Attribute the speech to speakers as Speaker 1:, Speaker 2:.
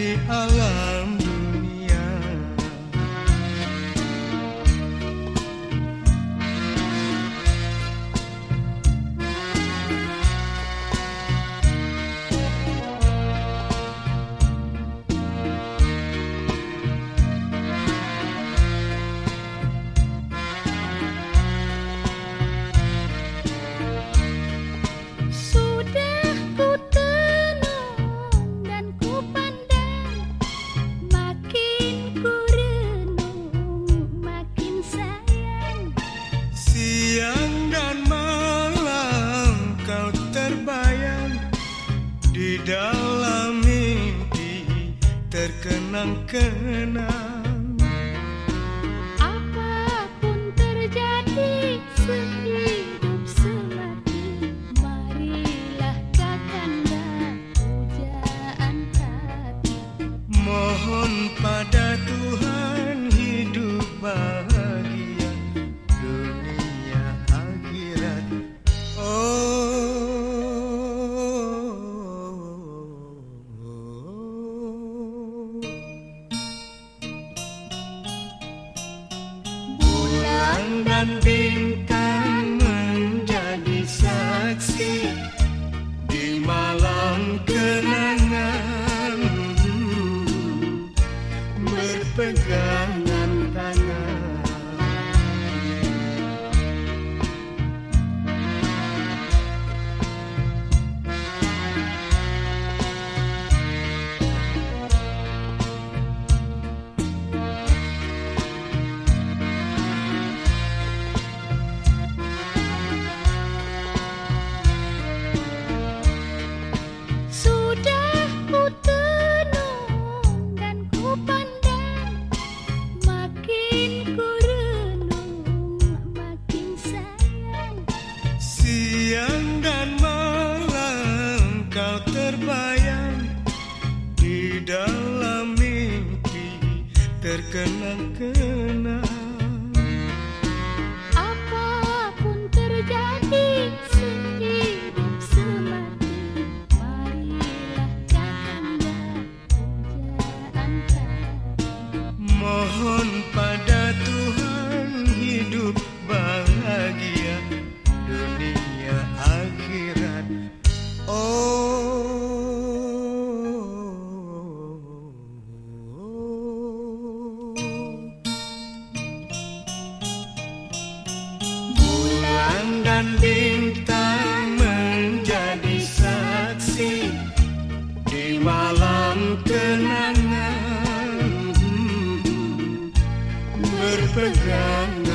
Speaker 1: The alarm. Terkenang-kenang dan bintang menjadi saksi di malam kenangan. Berpegangan tangan terkenang-kenang dan bintang menjadi saksi di malam kenangan. Berpegang